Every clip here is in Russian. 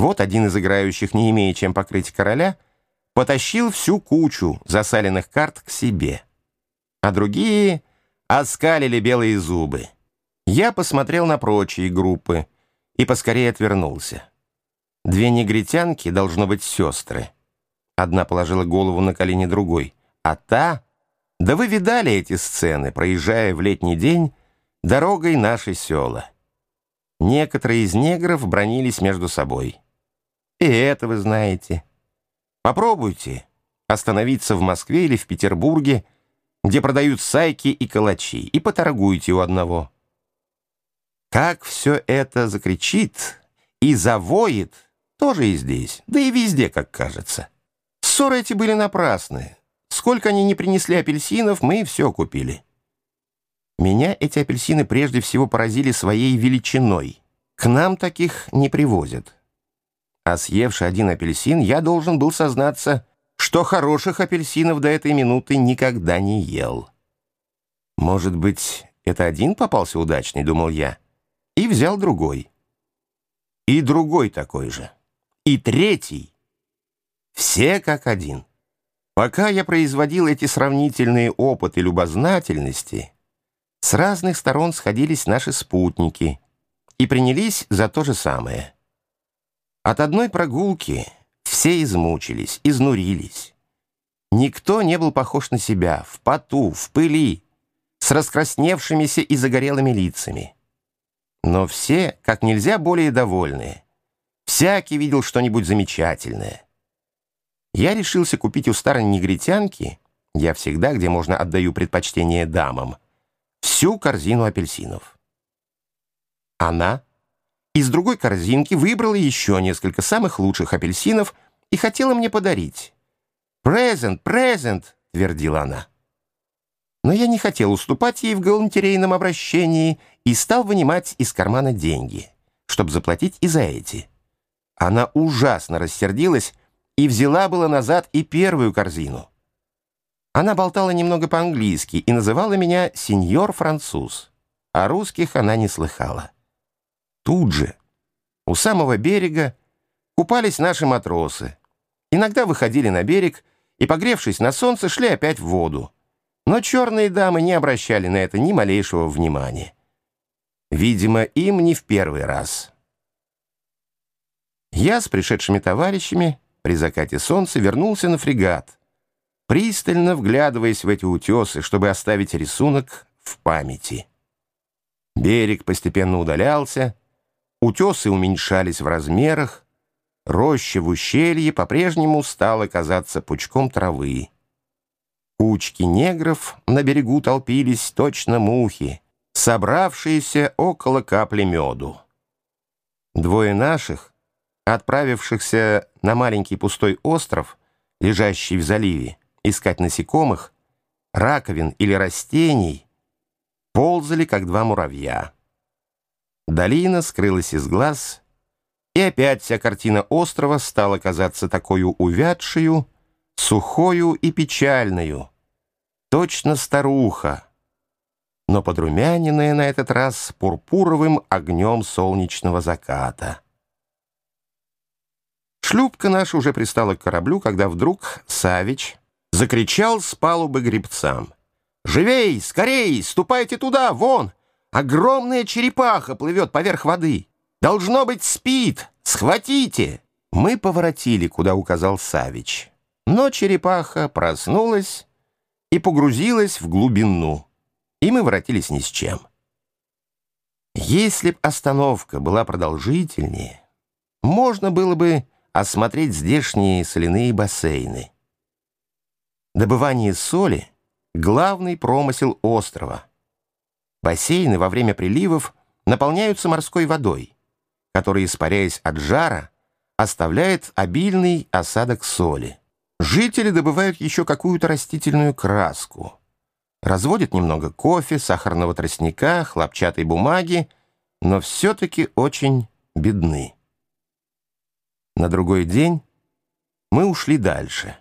Вот один из играющих, не имея чем покрыть короля, потащил всю кучу засаленных карт к себе. А другие оскалили белые зубы. Я посмотрел на прочие группы и поскорее отвернулся. Две негритянки, должно быть, сестры. Одна положила голову на колени другой, а та... Да вы видали эти сцены, проезжая в летний день дорогой нашей села. Некоторые из негров бронились между собой. И это вы знаете. Попробуйте остановиться в Москве или в Петербурге, где продают сайки и калачи, и поторгуйте у одного. Как все это закричит и завоет, тоже и здесь, да и везде, как кажется. Ссоры эти были напрасны. Сколько они не принесли апельсинов, мы все купили. Меня эти апельсины прежде всего поразили своей величиной. К нам таких не привозят. А съевший один апельсин, я должен был сознаться, что хороших апельсинов до этой минуты никогда не ел. Может быть, это один попался удачный, думал я, и взял другой. И другой такой же. И третий. Все как один. Пока я производил эти сравнительные опыты любознательности, с разных сторон сходились наши спутники и принялись за то же самое. От одной прогулки все измучились, изнурились. Никто не был похож на себя, в поту, в пыли, с раскрасневшимися и загорелыми лицами. Но все как нельзя более довольные. Всякий видел что-нибудь замечательное. Я решился купить у старой негритянки, я всегда, где можно, отдаю предпочтение дамам, всю корзину апельсинов. Она из другой корзинки выбрала еще несколько самых лучших апельсинов и хотела мне подарить. «Презент, презент!» — твердила она. Но я не хотел уступать ей в галантерейном обращении и стал вынимать из кармана деньги, чтобы заплатить и за эти. Она ужасно рассердилась и взяла было назад и первую корзину. Она болтала немного по-английски и называла меня «сеньор француз», а русских она не слыхала. Тут же, у самого берега, купались наши матросы. Иногда выходили на берег и, погревшись на солнце, шли опять в воду. Но черные дамы не обращали на это ни малейшего внимания. Видимо, им не в первый раз. Я с пришедшими товарищами при закате солнца вернулся на фрегат, пристально вглядываясь в эти утесы, чтобы оставить рисунок в памяти. Берег постепенно удалялся, утесы уменьшались в размерах, роща в ущелье по-прежнему стала казаться пучком травы. Кучки негров на берегу толпились точно мухи, собравшиеся около капли меду. Двое наших, отправившихся на маленький пустой остров, лежащий в заливе, искать насекомых, раковин или растений, ползали, как два муравья. Долина скрылась из глаз, и опять вся картина острова стала казаться такую увядшую, сухою и печальную, точно старуха, но подрумяненная на этот раз пурпуровым огнем солнечного заката. Шлюпка наша уже пристала к кораблю, когда вдруг Савич закричал с палубы гребцам. «Живей! Скорей! Ступайте туда! Вон! Огромная черепаха плывет поверх воды! Должно быть, спит! Схватите!» Мы поворотили, куда указал Савич. Но черепаха проснулась и погрузилась в глубину, и мы воротились ни с чем. Если б остановка была продолжительнее, можно было бы осмотреть здешние соляные бассейны. Добывание соли — главный промысел острова. Бассейны во время приливов наполняются морской водой, которая, испаряясь от жара, оставляет обильный осадок соли. Жители добывают еще какую-то растительную краску. Разводят немного кофе, сахарного тростника, хлопчатой бумаги, но все-таки очень бедны. На другой день мы ушли дальше.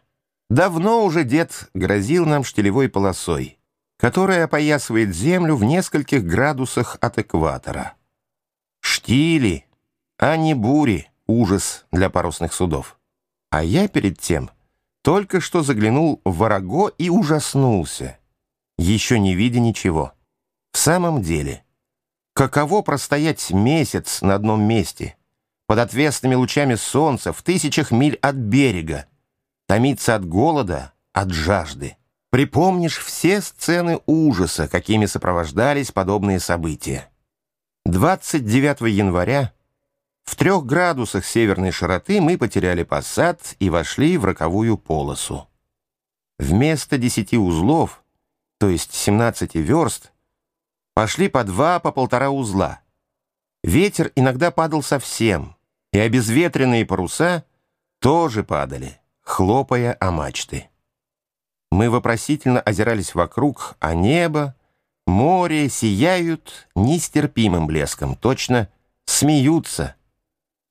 Давно уже дед грозил нам штилевой полосой, которая опоясывает землю в нескольких градусах от экватора. Штили, а не бури, ужас для парусных судов. А я перед тем только что заглянул в Вараго и ужаснулся, еще не видя ничего. В самом деле, каково простоять месяц на одном месте, под отвесными лучами солнца, в тысячах миль от берега, томиться от голода, от жажды. Припомнишь все сцены ужаса, какими сопровождались подобные события. 29 января в трех градусах северной широты мы потеряли посад и вошли в роковую полосу. Вместо десяти узлов, то есть 17 верст, пошли по два, по полтора узла. Ветер иногда падал совсем, и обезветренные паруса тоже падали, хлопая о мачты. Мы вопросительно озирались вокруг, а небо, море сияют нестерпимым блеском, точно смеются,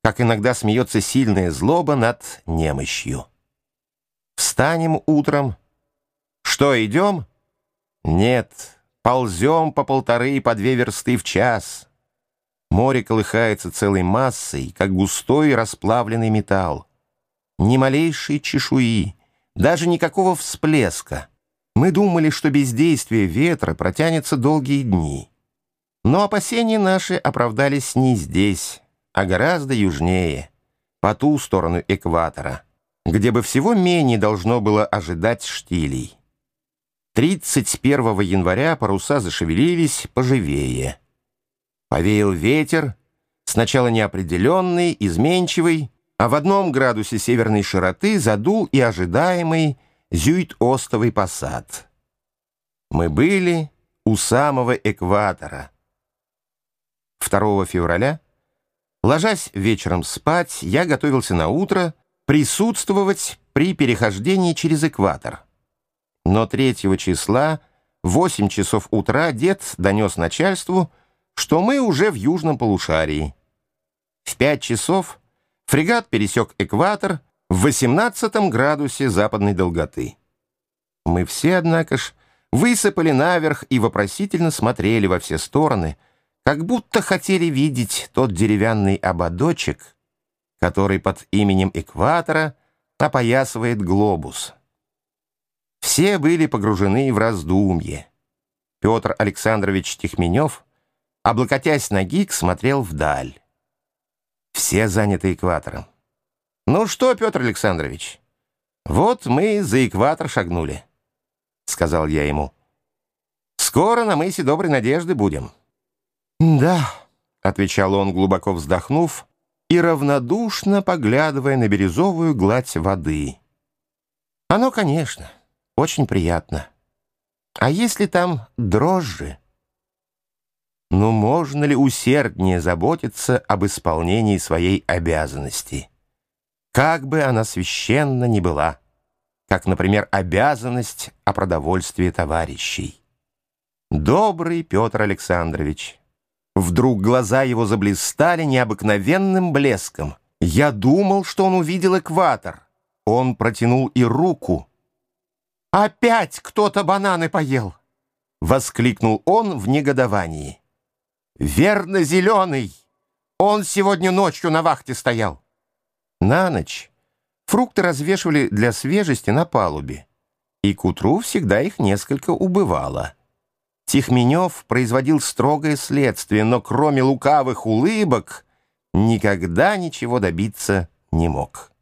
как иногда смеется сильная злоба над немощью. Встанем утром. Что, идем? Нет, ползем по полторы и по две версты в час. Море колыхается целой массой, как густой расплавленный металл. Ни малейшей чешуи, даже никакого всплеска. Мы думали, что бездействие ветра протянется долгие дни. Но опасения наши оправдались не здесь, а гораздо южнее, по ту сторону экватора, где бы всего менее должно было ожидать штилей. 31 января паруса зашевелились поживее. Повеял ветер, сначала неопределенный, изменчивый, а в одном градусе северной широты задул и ожидаемый зюит-остовый посад. Мы были у самого экватора. 2 февраля, ложась вечером спать, я готовился на утро присутствовать при перехождении через экватор. Но 3 числа в 8 часов утра дед донес начальству, что мы уже в южном полушарии. В 5 часов Фрегат пересек экватор в 18 градусе западной долготы. Мы все, однако ж, высыпали наверх и вопросительно смотрели во все стороны, как будто хотели видеть тот деревянный ободочек, который под именем экватора опоясывает глобус. Все были погружены в раздумье. Петр Александрович Тихменев, облокотясь на гик, смотрел вдаль. Все заняты экватором. «Ну что, Петр Александрович, вот мы за экватор шагнули», — сказал я ему. «Скоро на мысе Доброй Надежды будем». «Да», — отвечал он, глубоко вздохнув и равнодушно поглядывая на бирюзовую гладь воды. «Оно, конечно, очень приятно. А если там дрожжи?» Но можно ли усерднее заботиться об исполнении своей обязанности? Как бы она священна ни была, как, например, обязанность о продовольствии товарищей. Добрый Петр Александрович. Вдруг глаза его заблистали необыкновенным блеском. Я думал, что он увидел экватор. Он протянул и руку. «Опять кто-то бананы поел!» — воскликнул он в негодовании. «Верно, зеленый! Он сегодня ночью на вахте стоял!» На ночь фрукты развешивали для свежести на палубе, и к утру всегда их несколько убывало. Тихменев производил строгое следствие, но кроме лукавых улыбок никогда ничего добиться не мог.